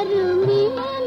कर में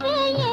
唉呀